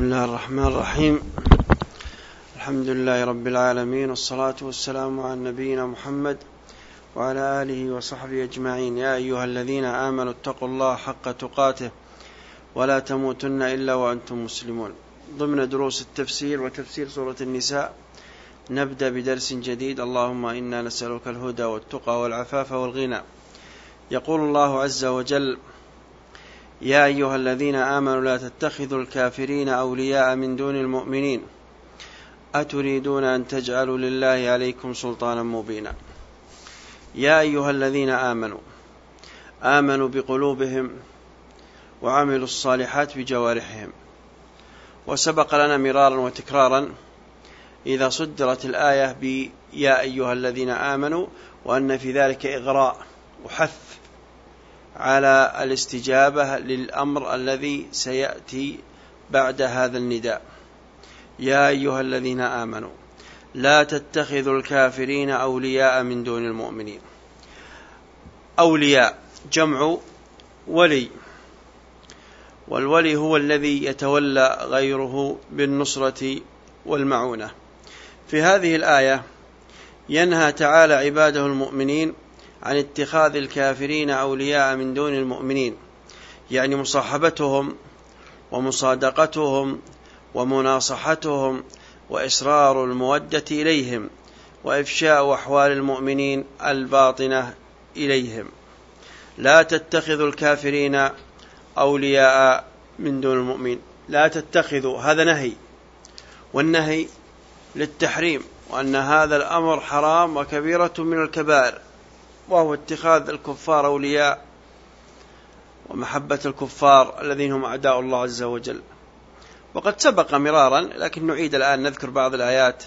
بسم الله الرحمن الرحيم الحمد لله رب العالمين والصلاة والسلام على نبينا محمد وعلى آله وصحبه أجمعين يا أيها الذين آمنوا اتقوا الله حق تقاته ولا تموتن إلا وأنتم مسلمون ضمن دروس التفسير وتفسير سورة النساء نبدأ بدرس جديد اللهم إنا نسألك الهدى والتقى والعفاف والغنى يقول الله عز وجل يا أيها الذين آمنوا لا تتخذوا الكافرين أولياء من دون المؤمنين. أتريدون أن تجعلوا لله عليكم سلطانا مبينا. يا أيها الذين آمنوا آمنوا بقلوبهم وعملوا الصالحات بجوارحهم. وسبق لنا مرارا وتكرارا إذا صدرت الآية بيا أيها الذين آمنوا وأن في ذلك إغراء وحث. على الاستجابة للأمر الذي سيأتي بعد هذا النداء. يا أيها الذين آمنوا لا تتخذوا الكافرين أولياء من دون المؤمنين. أولياء جمع ولي. والولي هو الذي يتولى غيره بالنصرة والمعونة. في هذه الآية ينهى تعالى عباده المؤمنين عن اتخاذ الكافرين أولياء من دون المؤمنين يعني مصاحبتهم ومصادقتهم ومناصحتهم وإصرار المودة إليهم وإفشاء أحوال المؤمنين الباطنة إليهم. لا تتخذوا الكافرين أولياء من دون المؤمنين. لا تتخذوا هذا نهي والنهي للتحريم وأن هذا الأمر حرام وكبيرة من الكبائر. وهو اتخاذ الكفار أولياء ومحبة الكفار الذين هم أعداء الله عز وجل. وقد سبق مرارا لكن نعيد الآن نذكر بعض الآيات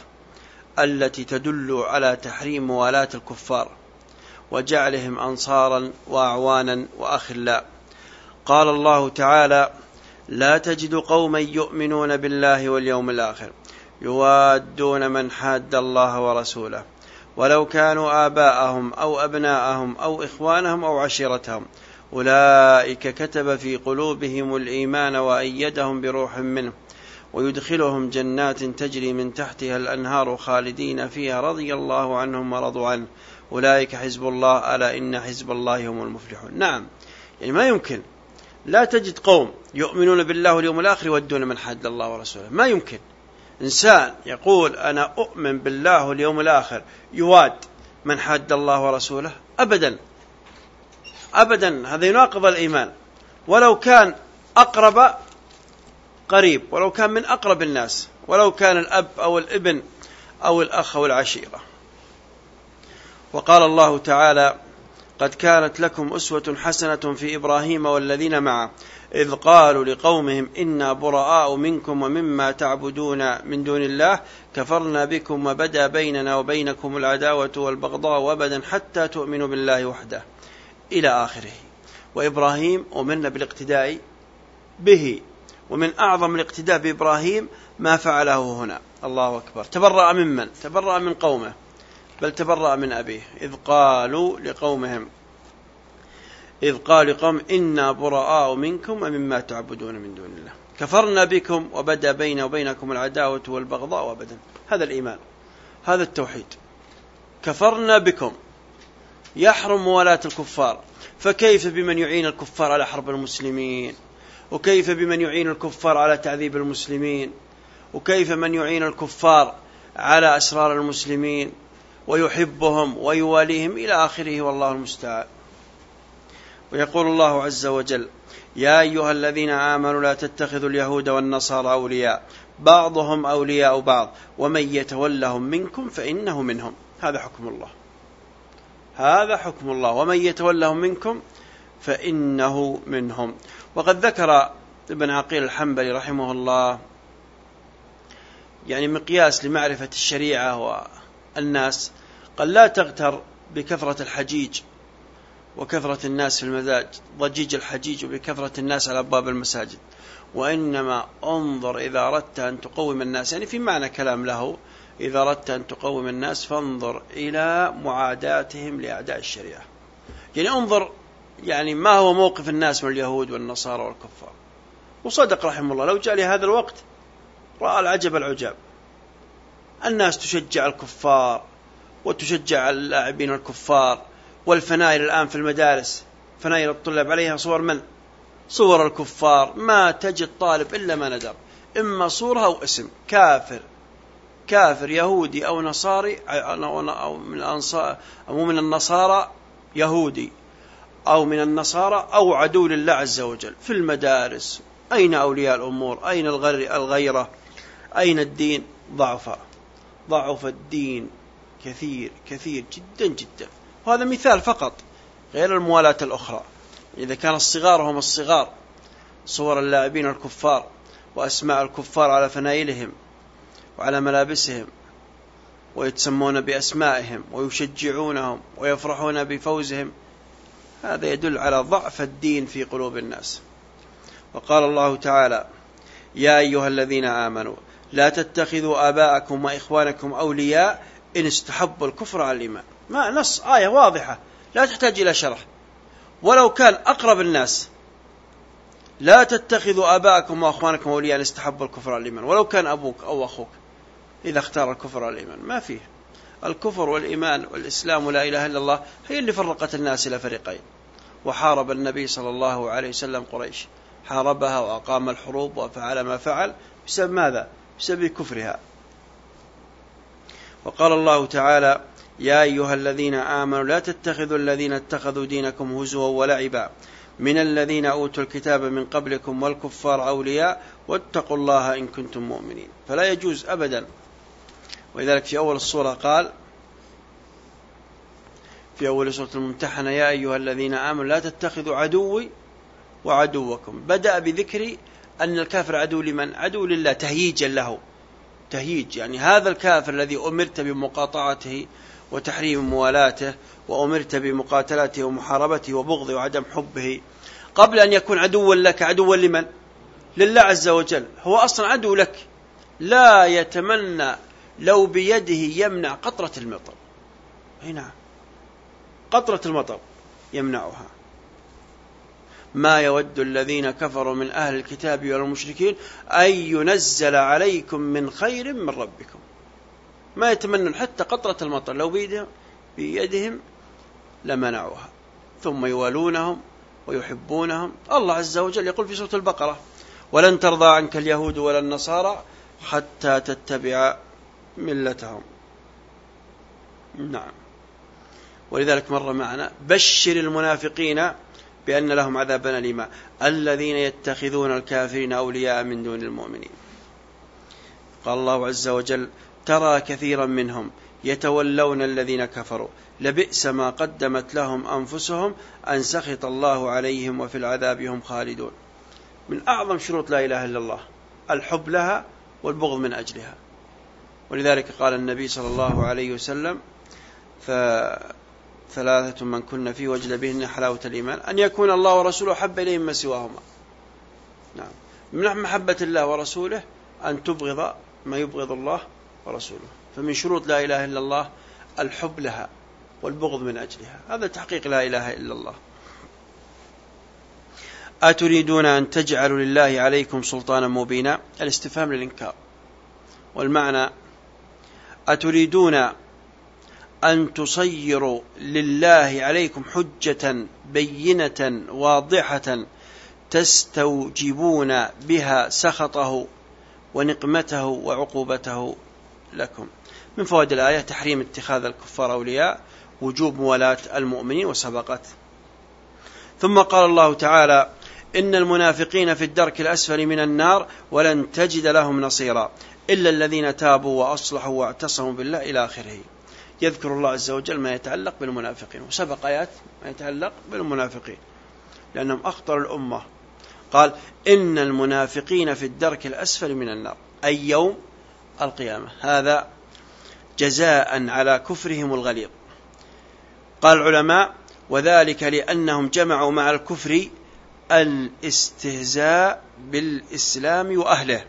التي تدل على تحريم موالاة الكفار وجعلهم أنصارا وأعوانا وأخلاء. قال الله تعالى لا تجد قوما يؤمنون بالله واليوم الآخر يوادون من حاد الله ورسوله ولو كانوا آباءهم أو أبناءهم أو إخوانهم أو عشيرتهم. أولئك كتب في قلوبهم الإيمان وأيدهم بروح منه. ويدخلهم جنات تجري من تحتها الأنهار خالدين فيها رضي الله عنهم ورضوا عنه. أولئك حزب الله ألا إن حزب الله هم المفلحون. نعم. يعني ما يمكن. لا تجد قوم يؤمنون بالله واليوم الآخر يودون من حد الله ورسوله. ما يمكن. إنسان يقول أنا أؤمن بالله واليوم الآخر يواد من حد الله ورسوله أبدا. أبدا. هذا يناقض الإيمان. ولو كان أقرب قريب ولو كان من أقرب الناس ولو كان الأب أو الابن أو الأخ أو العشيرة. وقال الله تعالى قد كانت لكم أسوة حسنة في إبراهيم والذين معه إذ قالوا لقومهم إنا براء منكم ومما تعبدون من دون الله كفرنا بكم وبدا بيننا وبينكم العداوة والبغضاء وبدا حتى تؤمنوا بالله وحده. إلى آخره. وإبراهيم أمرنا بالاقتداء به. ومن أعظم الاقتداء بإبراهيم ما فعله هنا. الله أكبر. تبرأ ممن تبرأ من قومه. بل تبرأ من أبيه. إذ قالوا لقومهم إذ قال لقوم إنا براء منكم ومما تعبدون من دون الله. كفرنا بكم وبدا بين وبينكم العداوة والبغضاء أبدا هذا الإيمان. هذا التوحيد. كفرنا بكم. يحرم موالاة الكفار. فكيف بمن يعين الكفار على حرب المسلمين؟ وكيف بمن يعين الكفار على تعذيب المسلمين؟ وكيف من يعين الكفار على أسرار المسلمين؟ ويحبهم ويواليهم إلى آخره والله المستعان. ويقول الله عز وجل يا أيها الذين آمنوا لا تتخذوا اليهود والنصارى أولياء. بعضهم أولياء بعض. ومن يتولهم منكم فإنه منهم. هذا حكم الله. هذا حكم الله. ومن يتولهم منكم فإنه منهم. وقد ذكر ابن عقيل الحنبلي رحمه الله يعني مقياس لمعرفة الشريعة والناس. قال لا تغتر بكثرة الحجيج. وكثرة الناس في المزاج ضجيج الحجيج وبكثرة الناس على أبواب المساجد. وإنما انظر إذا أردت أن تقوم الناس يعني في معنى كلام له إذا أردت أن تقوم الناس فانظر إلى معاداتهم لأعداء الشريعة. يعني انظر يعني ما هو موقف الناس من اليهود والنصارى والكفار. وصدق رحمه الله لو جاء لهذا الوقت رأى العجب العجاب. الناس تشجع الكفار وتشجع اللاعبين الكفار. والفناير الآن في المدارس. فناير الطلاب عليها صور من؟ صور الكفار. ما تجد طالب إلا ما ندر. إما صورة أو اسم. كافر. كافر يهودي أو نصاري أو من الأنصار أو من النصارى يهودي أو من النصارى أو عدو لله عز وجل. في المدارس. أين أولياء الأمور؟ أين الغيرة؟ أين الدين؟ ضعف ضعف الدين كثير كثير جدا جدا. وهذا مثال فقط غير الموالاة الأخرى. إذا كان الصغار هم الصغار صور اللاعبين الكفار وأسماء الكفار على فنايلهم وعلى ملابسهم ويتسمون بأسمائهم ويشجعونهم ويفرحون بفوزهم هذا يدل على ضعف الدين في قلوب الناس. وقال الله تعالى يا أيها الذين آمنوا لا تتخذوا آباءكم وإخوانكم أولياء إن استحبوا الكفر على الإيمان. ما نص آية واضحة. لا تحتاج إلى شرح. ولو كان أقرب الناس لا تتخذوا آباءكم وأخوانكم أولياء استحبوا الكفر الإيمان ولو كان أبوك أو أخوك إذا اختار الكفر الإيمان ما فيه. الكفر والإيمان والإسلام ولا إله إلا الله هي اللي فرقت الناس إلى فريقين. وحارب النبي صلى الله عليه وسلم قريش. حاربها وأقام الحروب وفعل ما فعل بسبب ماذا؟ بسبب كفرها. وقال الله تعالى يا أيها الذين آمنوا لا تتخذوا الذين اتخذوا دينكم هزوا ولعبا من الذين أوتوا الكتاب من قبلكم والكفار أولياء واتقوا الله إن كنتم مؤمنين فلا يجوز أبدا. ولذلك في أول الصورة قال في أول سورة الممتحنة يا أيها الذين آمنوا لا تتخذوا عدوي وعدوكم. بدأ بذكر أن الكافر عدو لمن؟ عدو لله تهييجا له. تهييج يعني هذا الكافر الذي أمرت بمقاطعته وتحريم موالاته وأمرت بمقاتلته ومحاربته وبغضه وعدم حبه. قبل أن يكون عدوا لك عدوا لمن؟ لله عز وجل. هو أصلا عدو لك. لا يتمنى لو بيده يمنع قطرة المطر. هنا نعم. قطرة المطر يمنعها. ما يود الذين كفروا من أهل الكتاب والمشركين أن ينزل عليكم من خير من ربكم. ما يتمنون حتى قطرة المطر لو بيدهم بيدهم لمنعوها. ثم يوالونهم ويحبونهم. الله عز وجل يقول في سورة البقرة ولن ترضى عنك اليهود ولا النصارى حتى تتبع ملتهم. نعم. ولذلك مر معنا بشر المنافقين بأن لهم عذابا أليما. الذين يتخذون الكافرين أولياء من دون المؤمنين. قال الله عز وجل ترى كثيرا منهم يتولون الذين كفروا. لبئس ما قدمت لهم أنفسهم أن سخط الله عليهم وفي العذاب هم خالدون. من أعظم شروط لا إله إلا الله الحب لها والبغض من أجلها. ولذلك قال النبي صلى الله عليه وسلم ثلاثة من كن فيه وجد بهن حلاوة الإيمان أن يكون الله ورسوله حب إليهم ما سواهما. نعم. من محبة الله ورسوله أن تبغض ما يبغض الله ورسوله. فمن شروط لا إله إلا الله الحب لها والبغض من أجلها. هذا تحقيق لا إله إلا الله. أتريدون أن تجعلوا لله عليكم سلطانا مبينا؟ الاستفهام للإنكار. والمعنى أتريدون أن تصيروا لله عليكم حجة بينة واضحة تستوجبون بها سخطه ونقمته وعقوبته لكم. من فوائد الآية تحريم اتخاذ الكفار أولياء وجوب موالاة المؤمنين وسبقت. ثم قال الله تعالى إن المنافقين في الدرك الأسفل من النار ولن تجد لهم نصيرا إلا الذين تابوا وأصلحوا واعتصموا بالله إلى آخره. يذكر الله عز وجل ما يتعلق بالمنافقين. وسبق آيات ما يتعلق بالمنافقين لأنهم أخطر الأمة. قال إن المنافقين في الدرك الأسفل من النار أي يوم القيامة. هذا جزاء على كفرهم الغليظ. قال العلماء وذلك لأنهم جمعوا مع الكفر الاستهزاء بالإسلام وأهله.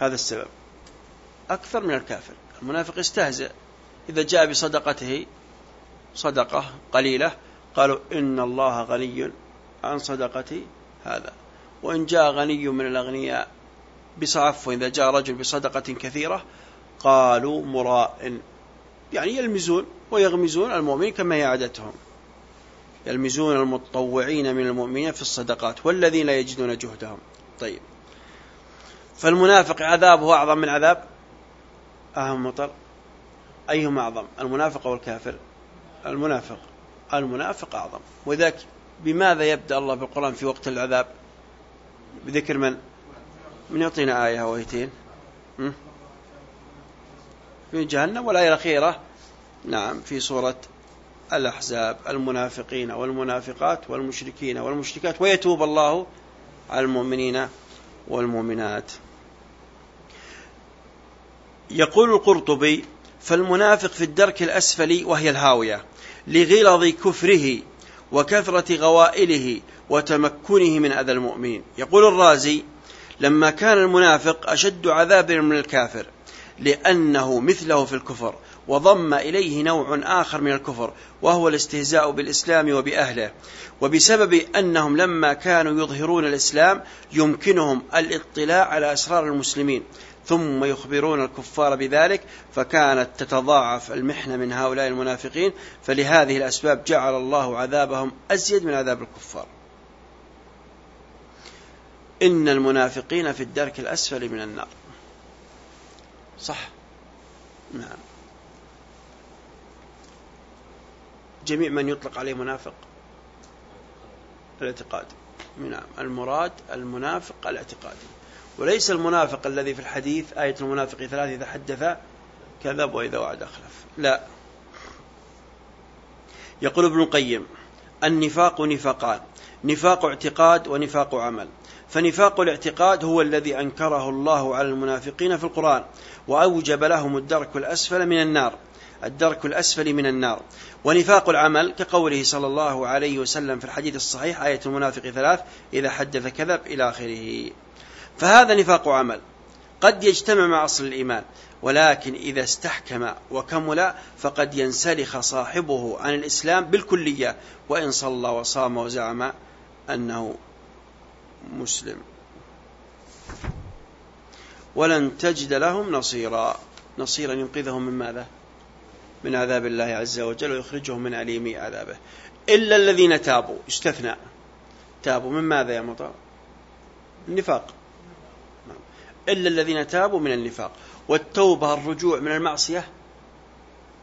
هذا السبب. أكثر من الكافر. المنافق يستهزئ. إذا جاء بصدقته صدقة قليلة قالوا إن الله غني عن صدقة هذا. وإن جاء غني من الأغنياء بصعف إذا جاء رجل بصدقة كثيرة قالوا مراء. يعني يلمزون ويغمزون المؤمنين كما هي عادتهم. يلمزون المتطوعين من المؤمنين في الصدقات والذين لا يجدون جهدهم. طيب. فالمنافق عذابه أعظم من عذاب؟ أهم مطر؟ أيهما أعظم؟ المنافق أو الكافر؟ المنافق. المنافق أعظم. وذاك بماذا يبدأ الله بالقرآن في وقت العذاب؟ بذكر من؟ من يعطينا آية أو آيتين؟ في جهنم والآية الأخيرة. نعم في سورة الأحزاب. المنافقين والمنافقات والمشركين والمشركات ويتوب الله على المؤمنين والمؤمنات. يقول القرطبي فالمنافق في الدرك الأسفل وهي الهاوية لغلظ كفره وكثرة غوائله وتمكنه من أذى المؤمنين. يقول الرازي لما كان المنافق أشد عذابا من الكافر لأنه مثله في الكفر وضم إليه نوع آخر من الكفر وهو الاستهزاء بالإسلام وبأهله. وبسبب أنهم لما كانوا يظهرون الإسلام يمكنهم الاطلاع على أسرار المسلمين ثم يخبرون الكفار بذلك فكانت تتضاعف المحنة من هؤلاء المنافقين فلهذه الأسباب جعل الله عذابهم أزيد من عذاب الكفار. إن المنافقين في الدرك الأسفل من النار. صح؟ نعم. جميع من يطلق عليه منافق؟ الاعتقاد. نعم. المراد المنافق الاعتقادي وليس المنافق الذي في الحديث آية المنافق ثلاث إذا حدث كذب وإذا وعد أخلف لا. يقول ابن القيم النفاق نفاقان نفاق اعتقاد ونفاق عمل. فنفاق الاعتقاد هو الذي أنكره الله على المنافقين في القرآن وأوجب لهم الدرك الأسفل من النار الدرك الأسفل من النار. ونفاق العمل كقوله صلى الله عليه وسلم في الحديث الصحيح آية المنافق ثلاث إذا حدث كذب إلى آخره. فهذا نفاق عمل قد يجتمع مع أصل الإيمان ولكن إذا استحكم وكمل فقد ينسلخ صاحبه عن الإسلام بالكلية وإن صلى وصام وزعم أنه مسلم. ولن تجد لهم نصيرا. نصيرا ينقذهم من ماذا؟ من عذاب الله عز وجل ويخرجهم من أليم عذابه. إلا الذين تابوا. استثنى تابوا من ماذا يا مطار النفاق. إلا الذين تابوا من النفاق. والتوبة الرجوع من المعصية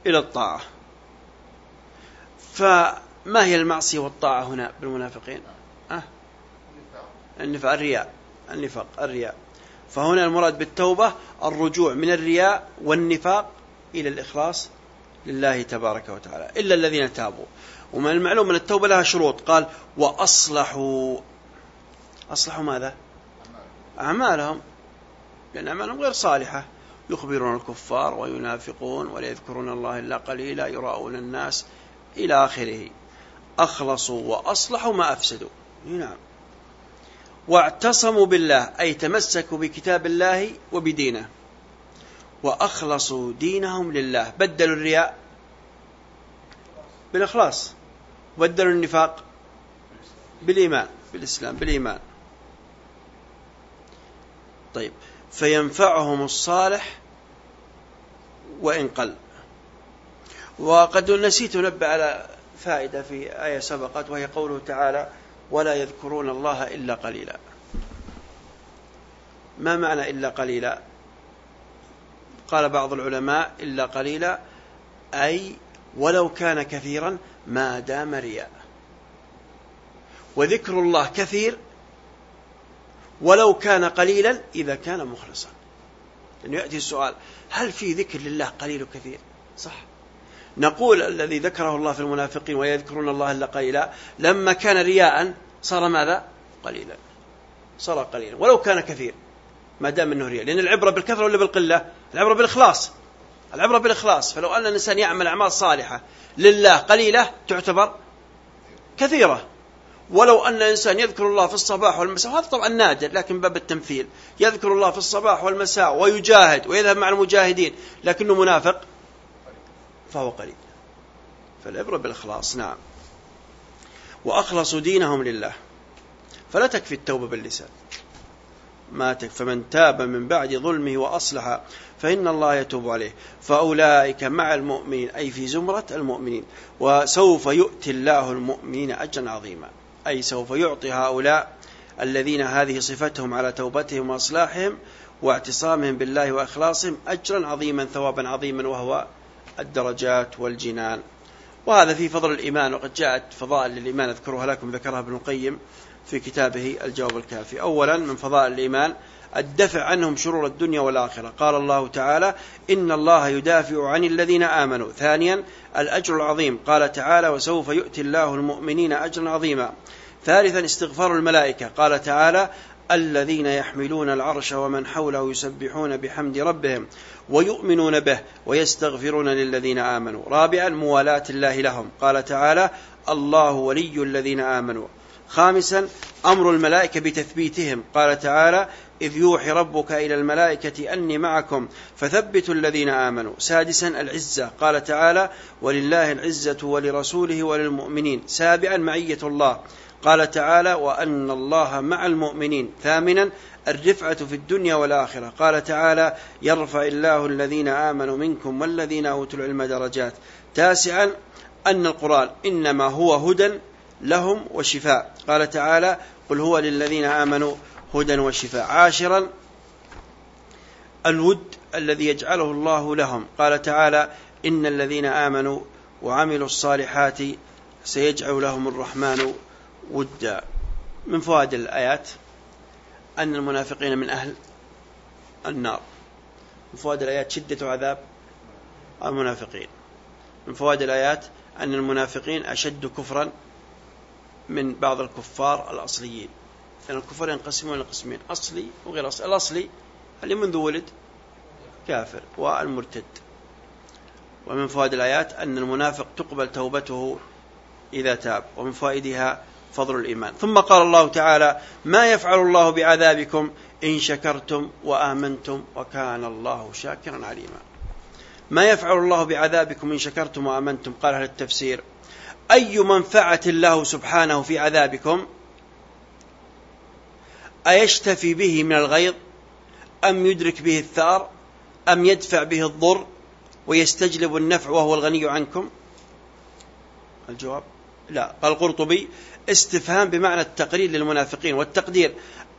إلى الطاعة. فما هي المعصية والطاعة هنا بالمنافقين؟ النفاق الرياء النفاق الرياء. فهنا المراد بالتوبة الرجوع من الرياء والنفاق إلى الإخلاص لله تبارك وتعالى إلا الذين تابوا. ومن المعلوم أن التوبة لها شروط قال وأصلحوا. أصلحوا ماذا؟ أعمالهم. لأن أعمالهم غير صالحة. يخبرون الكفار وينافقون ولا يذكرون الله إلا قليلا يراؤون الناس إلى آخره. أخلصوا وأصلحوا ما أفسدوا. نعم. واعتصموا بالله أي تمسكوا بكتاب الله وبدينه. وأخلصوا دينهم لله. بدلوا الرياء بالإخلاص. بدلوا النفاق بالإيمان بالإسلام بالإيمان. طيب. فينفعهم الصالح وإن قل. وقد نسيت نبه على فائدة في آية سبقت وهي قوله تعالى ولا يذكرون الله إلا قليلا. ما معنى إلا قليلا؟ قال بعض العلماء إلا قليلا أي ولو كان كثيرا ما دام رياء. وذكر الله كثير ولو كان قليلا إذا كان مخلصا. لأنه يأتي السؤال هل في ذكر لله قليل وكثير؟ صح. نقول الذي ذكره الله في المنافقين ويذكرون الله إلا قليلا لما كان رياء صار ماذا؟ قليلا. صار قليلا. ولو كان كثير. ما دام إنه رياء. لأن العبرة بالكثرة ولا بالقلة؟ العبرة بالإخلاص. العبرة بالإخلاص. فلو أن الإنسان يعمل أعمال صالحة لله قليلة تعتبر كثيرة. ولو أن إنسان يذكر الله في الصباح والمساء هذا طبعا نادر لكن باب التمثيل. يذكر الله في الصباح والمساء ويجاهد ويذهب مع المجاهدين لكنه منافق. فهو قليل. فالعبرة بالإخلاص نعم. وأخلصوا دينهم لله. فلا تكفي التوبة باللسان. ما فمن تاب من بعد ظلمه وأصلح فإن الله يتوب عليه. فأولئك مع المؤمنين أي في زمرة المؤمنين. وسوف يؤتي الله المؤمنين أجرا عظيما. أي سوف يعطي هؤلاء الذين هذه صفتهم على توبتهم وإصلاحهم واعتصامهم بالله وإخلاصهم أجرا عظيما ثوابا عظيما وهو الدرجات والجنان. وهذا في فضل الإيمان وقد جاءت فضائل للإيمان أذكرها لكم ذكرها ابن القيم في كتابه الجواب الكافي. أولا من فضائل الإيمان الدفع عنهم شرور الدنيا والآخرة. قال الله تعالى إن الله يدافع عن الذين آمنوا. ثانيا الأجر العظيم. قال تعالى وسوف يؤتي الله المؤمنين أجرا عظيما. ثالثا استغفار الملائكة. قال تعالى الذين يحملون العرش ومن حوله يسبحون بحمد ربهم ويؤمنون به ويستغفرون للذين آمنوا. رابعا موالاة الله لهم. قال تعالى الله ولي الذين آمنوا خامسا أمر الملائكة بتثبيتهم. قال تعالى إذ يوحي ربك إلى الملائكة أني معكم فثبتوا الذين آمنوا. سادسا العزة. قال تعالى ولله العزة ولرسوله وللمؤمنين. سابعا معية الله. قال تعالى وأن الله مع المؤمنين. ثامنا الرفعة في الدنيا والآخرة. قال تعالى يرفع الله الذين آمنوا منكم والذين أوتوا العلم درجات. تاسعا أن القرآن إنما هو هدى لهم وشفاء. قال تعالى قل هو للذين آمنوا هدى وشفاء. عاشرا الود الذي يجعله الله لهم. قال تعالى إن الذين آمنوا وعملوا الصالحات سيجعل لهم الرحمن ودا. من فوائد الآيات؟ أن المنافقين من أهل النار. من فوائد الآيات شدة عذاب المنافقين. من فوائد الآيات أن المنافقين أشد كفرا من بعض الكفار الأصليين. لأن الكفار ينقسمون إلى قسمين أصلي وغير أصلي. الأصلي اللي منذ ولد كافر والمرتد. ومن فوائد الآيات أن المنافق تقبل توبته إذا تاب ومن فوائدها فضل الإيمان. ثم قال الله تعالى ما يفعل الله بعذابكم إن شكرتم وآمنتم وكان الله شاكرا عليما. ما يفعل الله بعذابكم إن شكرتم وآمنتم؟ قال أهل التفسير. أي منفعة الله سبحانه في عذابكم؟ أيشتفي به من الغيظ؟ أم يدرك به الثأر؟ أم يدفع به الضر ويستجلب النفع وهو الغني عنكم؟ الجواب لا. قال القرطبي استفهام بمعنى التقرير للمنافقين والتقدير.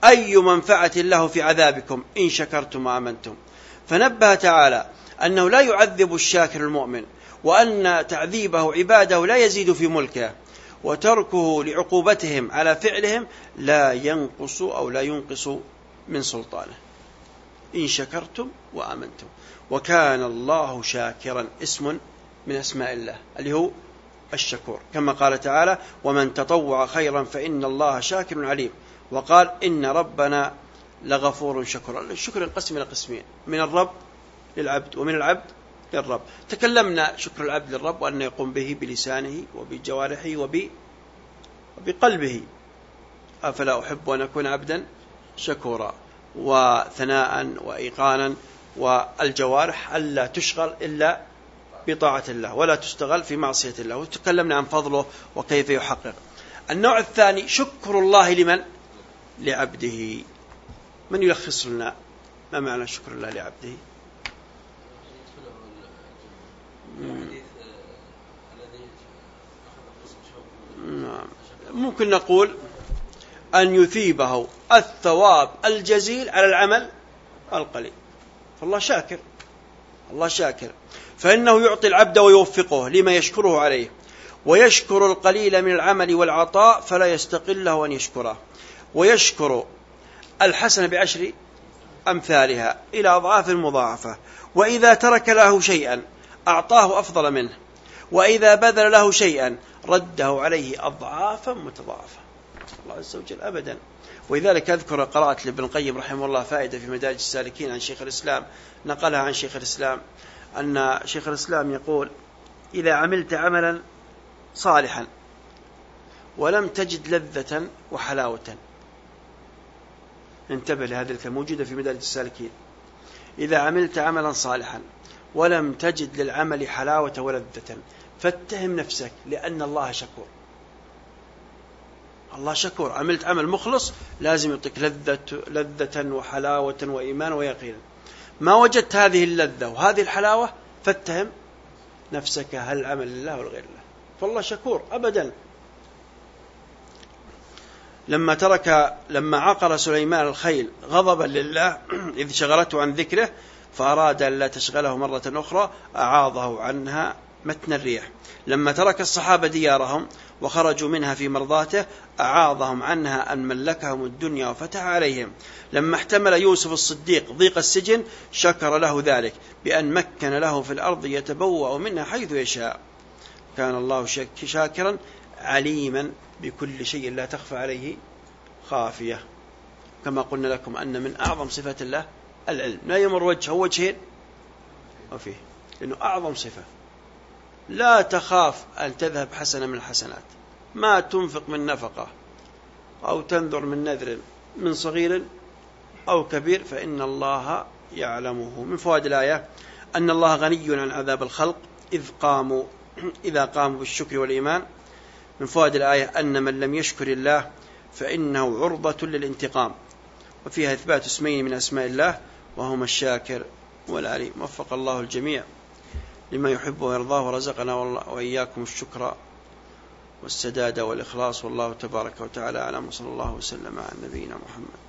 أي منفعة له في عذابكم إن شكرتم وآمنتم؟ فنبه تعالى أنه لا يعذب الشاكر المؤمن وأن تعذيبه عباده لا يزيد في ملكه. وتركه لعقوبتهم على فعلهم لا ينقص أو لا ينقص من سلطانه. إن شكرتم وآمنتم. وكان الله شاكرا. اسم من أسماء الله اللي هو الشكور. كما قال تعالى ومن تطوع خيرا فإن الله شاكر عليم وقال إن ربنا لغفور شكور الشكر ينقسم إلى قسمين من الرب للعبد ومن العبد للرب. تكلمنا شكر العبد للرب وأن يقوم به بلسانه وبجوارحه وب وبقلبه. أفلا أحب أن أكون عبدا؟ شكورا. وثناء وإيقانا. والجوارح ألا تشغل إلا بطاعة الله ولا تستغل في معصية الله. وتكلمنا عن فضله وكيف يحقق. النوع الثاني شكر الله لمن؟ لعبده. من يلخص لنا ما معنى شكر الله لعبده نعم. ممكن نقول أن يثيبه الثواب الجزيل على العمل القليل. فالله شاكر. الله شاكر. فإنه يعطي العبد ويوفقه لما يشكره عليه. ويشكر القليل من العمل والعطاء فلا يستقله أن يشكره. ويشكر الحسن بعشر أمثالها إلى أضعاف مضاعفة وإذا ترك له شيئا أعطاه أفضل منه. وإذا بذل له شيئا رده عليه أضعافا متضاعفة. الله عز وجل أبدا. ولذلك أذكر قرأت لابن القيم رحمه الله فائدة في مدارج السالكين عن شيخ الإسلام نقلها عن شيخ الإسلام أن شيخ الإسلام يقول إذا عملت عملا صالحا ولم تجد لذة وحلاوة. انتبه لهذه الكلمة موجودة في مدارج السالكين. إذا عملت عملا صالحا ولم تجد للعمل حلاوة ولذة فاتهم نفسك لأن الله شكور. الله شكور. عملت عمل مخلص لازم يعطيك لذة, لذة وحلاوة وإيمان ويقينا. ما وجدت هذه اللذة وهذه الحلاوة فاتهم نفسك هل عمل لله ولا غير الله. فالله شكور أبدا. لما ترك لما عقر سليمان الخيل غضبا لله إذ شغلته عن ذكره فأراد أن لا تشغله مرة أخرى أعاضه عنها متن الريح لما ترك الصحابة ديارهم وخرجوا منها في مرضاته أعاضهم عنها أن ملكهم الدنيا وفتح عليهم. لما احتمل يوسف الصديق ضيق السجن شكر له ذلك بأن مكن له في الأرض يتبوأ منها حيث يشاء. كان الله شاكرا عليما بكل شيء لا تخفى عليه خافية. كما قلنا لكم أن من أعظم صفات الله العلم. لا يمر وجهه وجهين. وفيه لأنه أعظم صفة. لا تخاف أن تذهب حسنة من الحسنات. ما تنفق من نفقة أو تنذر من نذر من صغير أو كبير فإن الله يعلمه. من فوائد الآية؟ أن الله غني عن عذاب الخلق إذ قاموا إذا قاموا بالشكر والإيمان. من فوائد الآية أن من لم يشكر الله فإنه عرضة للانتقام. وفيها إثبات اسمين من أسماء الله. وهما الشاكر والعليم. وفق الله الجميع لما يحب ويرضاه ورزقنا وإياكم الشكر والسداد والإخلاص. والله تبارك وتعالى أعلم. وصلى الله وسلم على نبينا محمد.